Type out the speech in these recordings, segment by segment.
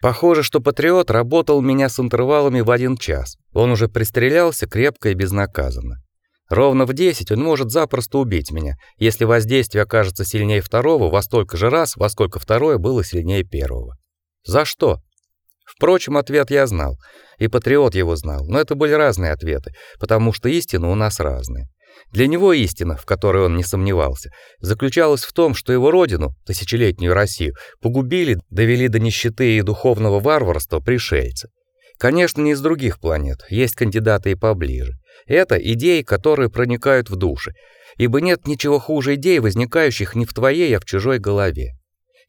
Похоже, что патриот работал меня с интервалами в один час. Он уже пристрелялся крепко и безнаказанно. Ровно в 10 он может запросто убить меня, если воздействие окажется сильнее второго во столько же раз, во сколько второе было сильнее первого. За что? Впрочем, ответ я знал, и патриот его знал, но это были разные ответы, потому что истина у нас разная. Для него истина, в которой он не сомневался, заключалась в том, что его родину, тысячелетнюю Россию, погубили, довели до нищеты и духовного варварства пришельцы. Конечно, не из других планет, есть кандидаты и поближе. Это идеи, которые проникают в души, ибо нет ничего хуже идей, возникающих не в твоей, а в чужой голове.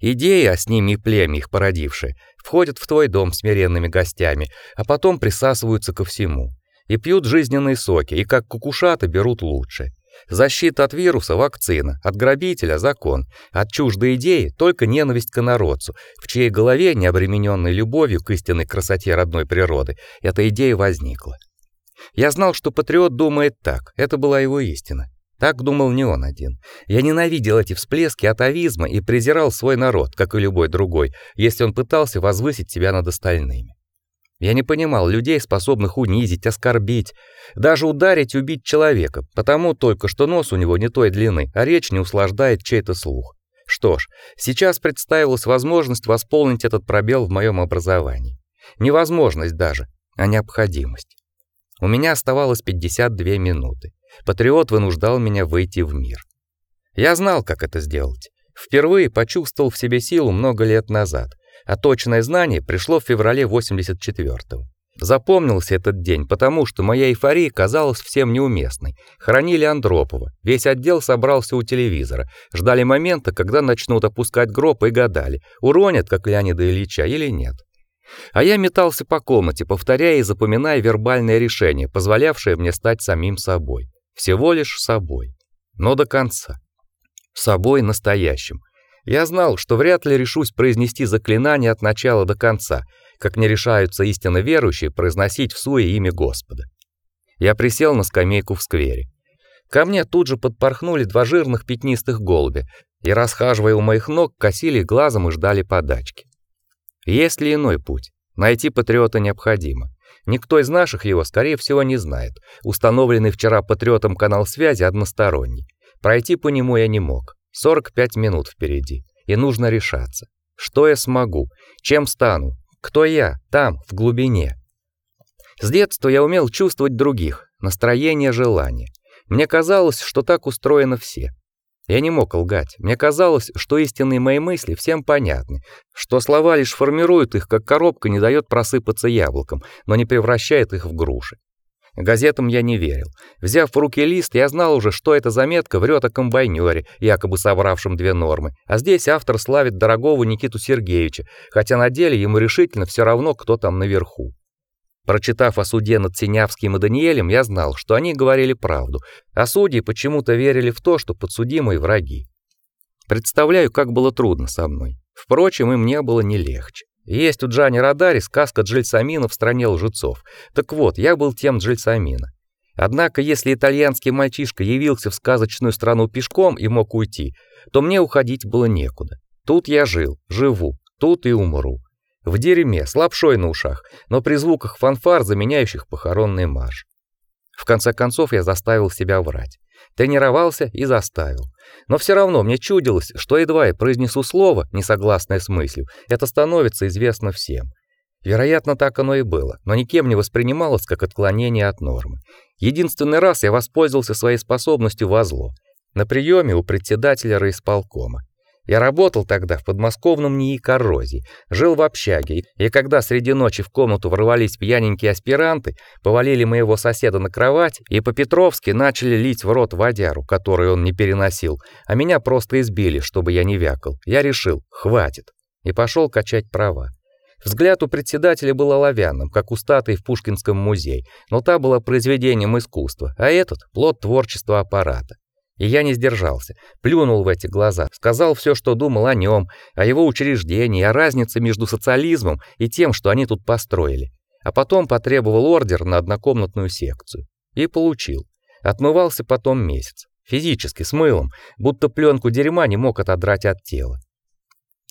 Идеи, а с ними и племя их породившее, входят в твой дом смиренными гостями, а потом присасываются ко всему. И пьют жизненные соки, и как кукушата берут лучше. Защита от вируса вакцина, от грабителя закон, от чуждой идеи только ненависть к инородцу, в чьей голове, не обремененной любовью к истинной красоте родной природы, эта идея возникла. Я знал, что патриот думает так. Это была его истина. Так думал не он один. Я ненавидел эти всплески атовизма и презирал свой народ, как и любой другой, если он пытался возвысить себя над остальными. Я не понимал людей, способных унизить, оскорбить, даже ударить, убить человека, потому только что нос у него не той длины, а речь не услаждает чей-то слух. Что ж, сейчас представилась возможность восполнить этот пробел в моем образовании. Невозможность даже, а необходимость. У меня оставалось 52 минуты. Патриот вынуждал меня выйти в мир. Я знал, как это сделать. Впервые почувствовал в себе силу много лет назад, а точное знание пришло в феврале 84-го. Запомнился этот день, потому что моя эйфория казалась всем неуместной. Хранили Андропова. Весь отдел собрался у телевизора. Ждали момента, когда начнут опускать гроб и гадали, уронят как Леонида Ильича или нет. А я метался по комнате, повторяя и запоминая вербальное решение, позволявшее мне стать самим собой. Всего лишь собой. Но до конца. Собой настоящим. Я знал, что вряд ли решусь произнести заклинание от начала до конца, как не решаются истинно верующие произносить в суе имя Господа. Я присел на скамейку в сквере. Ко мне тут же подпорхнули два жирных пятнистых голубя и, расхаживая у моих ног, косили глазом и ждали подачки. Есть ли иной путь? Найти патриота необходимо. Никто из наших его, скорее всего, не знает. Установленный вчера патриотом канал связи односторонний. Пройти по нему я не мог. 45 минут впереди, и нужно решаться. Что я смогу? Чем стану? Кто я там, в глубине? С детства я умел чувствовать других, настроение, желание. Мне казалось, что так устроены все. Я не мог лгать. Мне казалось, что истинные мои мысли всем понятны, что слова лишь формируют их, как коробка не дает просыпаться яблокам, но не превращает их в груши. Газетам я не верил. Взяв в руки лист, я знал уже, что эта заметка врет о комбайнёре, якобы собравшем две нормы. А здесь автор славит дорогого Никиту Сергеевича, хотя на деле ему решительно все равно, кто там наверху. Прочитав о суде над Синявским и Даниэлем, я знал, что они говорили правду, а судьи почему-то верили в то, что подсудимые враги. Представляю, как было трудно со мной. Впрочем, им не было не легче. Есть у Джани Радари сказка Джельсамина в стране лжецов. Так вот, я был тем Джельсамина. Однако, если итальянский мальчишка явился в сказочную страну пешком и мог уйти, то мне уходить было некуда. Тут я жил, живу, тут и умру. В дерьме, с лапшой на ушах, но при звуках фанфар, заменяющих похоронный марш. В конце концов я заставил себя врать. Тренировался и заставил. Но все равно мне чудилось, что едва я произнесу слово, не согласное с мыслью, это становится известно всем. Вероятно, так оно и было, но никем не воспринималось как отклонение от нормы. Единственный раз я воспользовался своей способностью во зло. На приеме у председателя райисполкома. Я работал тогда в подмосковном НИИ коррозии, жил в общаге, и когда среди ночи в комнату ворвались пьяненькие аспиранты, повалили моего соседа на кровать и по-петровски начали лить в рот водяру, которую он не переносил, а меня просто избили, чтобы я не вякал. Я решил, хватит, и пошел качать права. Взгляд у председателя был оловянным, как у статуи в Пушкинском музее, но та была произведением искусства, а этот плод творчества аппарата. И я не сдержался, плюнул в эти глаза, сказал все, что думал о нем, о его учреждении, о разнице между социализмом и тем, что они тут построили. А потом потребовал ордер на однокомнатную секцию. И получил. Отмывался потом месяц. Физически, с мылом, будто пленку дерьма не мог отодрать от тела.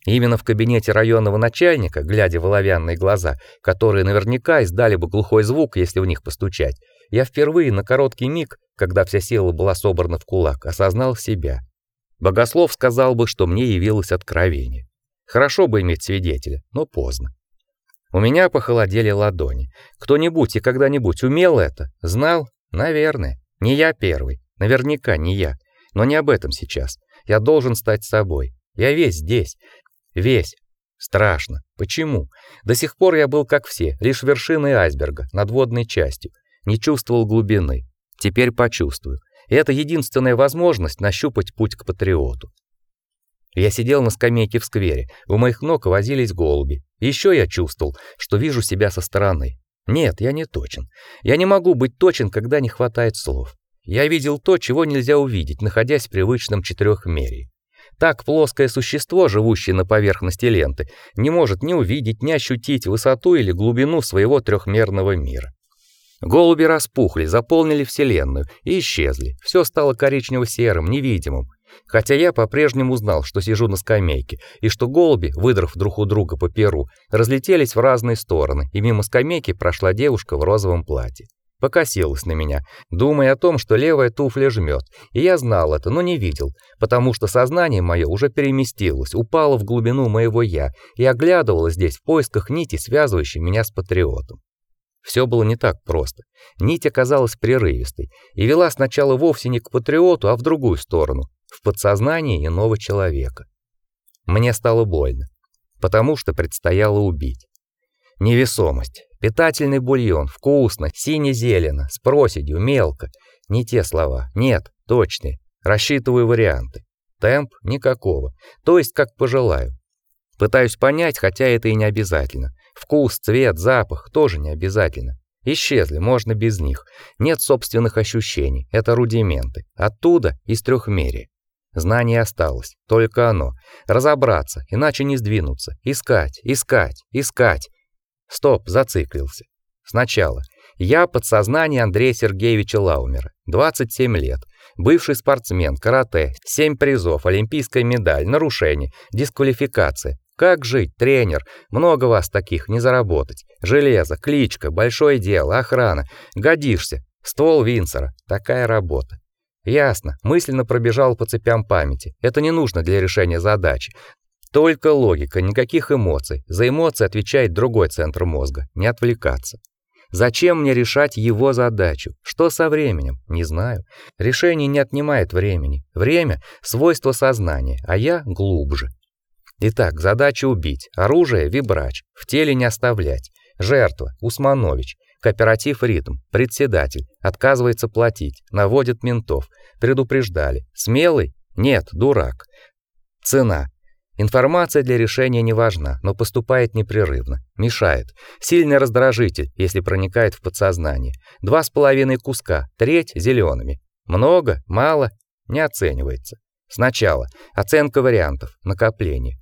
Именно в кабинете районного начальника, глядя в оловянные глаза, которые наверняка издали бы глухой звук, если в них постучать, я впервые на короткий миг, когда вся сила была собрана в кулак, осознал себя. Богослов сказал бы, что мне явилось откровение. Хорошо бы иметь свидетеля, но поздно. У меня похолодели ладони. Кто-нибудь и когда-нибудь умел это? Знал? Наверное. Не я первый. Наверняка не я. Но не об этом сейчас. Я должен стать собой. Я весь здесь. Весь. Страшно. Почему? До сих пор я был как все, лишь вершиной айсберга, над водной частью. Не чувствовал глубины. Теперь почувствую. И это единственная возможность нащупать путь к патриоту. Я сидел на скамейке в сквере. У моих ног возились голуби. Еще я чувствовал, что вижу себя со стороны. Нет, я не точен. Я не могу быть точен, когда не хватает слов. Я видел то, чего нельзя увидеть, находясь в привычном четырехмерии. Так плоское существо, живущее на поверхности ленты, не может ни увидеть, ни ощутить высоту или глубину своего трехмерного мира. Голуби распухли, заполнили вселенную и исчезли. Все стало коричнево-серым, невидимым. Хотя я по-прежнему знал, что сижу на скамейке, и что голуби, выдрав друг у друга по перу, разлетелись в разные стороны, и мимо скамейки прошла девушка в розовом платье. Покосилась на меня, думая о том, что левая туфля жмет, и я знал это, но не видел, потому что сознание мое уже переместилось, упало в глубину моего «я» и оглядывалось здесь в поисках нити, связывающей меня с патриотом. Все было не так просто. Нить оказалась прерывистой и вела сначала вовсе не к патриоту, а в другую сторону, в подсознание иного человека. Мне стало больно, потому что предстояло убить. Невесомость, питательный бульон, вкусно, сине-зелено, с проседью, мелко. Не те слова. Нет, точные. Рассчитываю варианты. Темп никакого. То есть как пожелаю. Пытаюсь понять, хотя это и не обязательно. Вкус, цвет, запах тоже не обязательно. Исчезли, можно без них. Нет собственных ощущений, это рудименты. Оттуда из трехмерия. Знание осталось, только оно. Разобраться, иначе не сдвинуться. Искать, искать, искать. Стоп, зациклился. Сначала. Я подсознание Андрея Сергеевича Лаумера. 27 лет. Бывший спортсмен, карате, 7 призов, олимпийская медаль, нарушение, дисквалификация. Как жить, тренер? Много вас таких не заработать. Железо, кличка, большое дело, охрана. Годишься. Ствол Винсера. Такая работа. Ясно. Мысленно пробежал по цепям памяти. Это не нужно для решения задачи. Только логика, никаких эмоций. За эмоции отвечает другой центр мозга. Не отвлекаться. Зачем мне решать его задачу? Что со временем? Не знаю. Решение не отнимает времени. Время свойство сознания, а я глубже. Итак, задача убить. Оружие вибрач, в теле не оставлять. Жертва Усманович. Кооператив Ритм. Председатель отказывается платить, наводит ментов. Предупреждали. Смелый? Нет, дурак. Цена. Информация для решения не важна, но поступает непрерывно, мешает. Сильный раздражитель, если проникает в подсознание. Два с половиной куска, треть зелеными. Много, мало, не оценивается. Сначала оценка вариантов, накопление.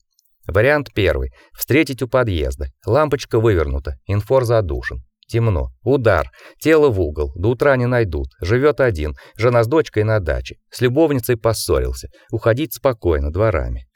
Вариант первый. Встретить у подъезда. Лампочка вывернута, инфор задушен. Темно. Удар. Тело в угол. До утра не найдут. Живет один. Жена с дочкой на даче. С любовницей поссорился. Уходить спокойно дворами.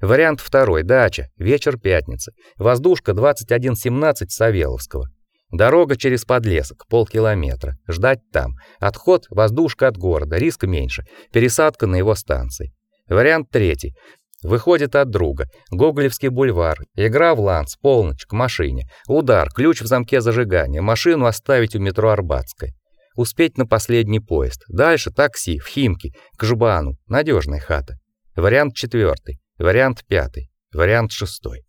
Вариант второй. Дача. Вечер пятницы. Воздушка 2117 Савеловского. Дорога через подлесок, полкилометра. Ждать там. Отход воздушка от города, риск меньше. Пересадка на его станции. Вариант третий. Выходит от друга. Гоголевский бульвар. Игра в ланс, полночь, к машине. Удар, ключ в замке зажигания. Машину оставить у метро Арбатская. Успеть на последний поезд. Дальше такси, в Химки, к Жбану. Надежная хата. Вариант четвертый. Вариант пятый. Вариант шестой.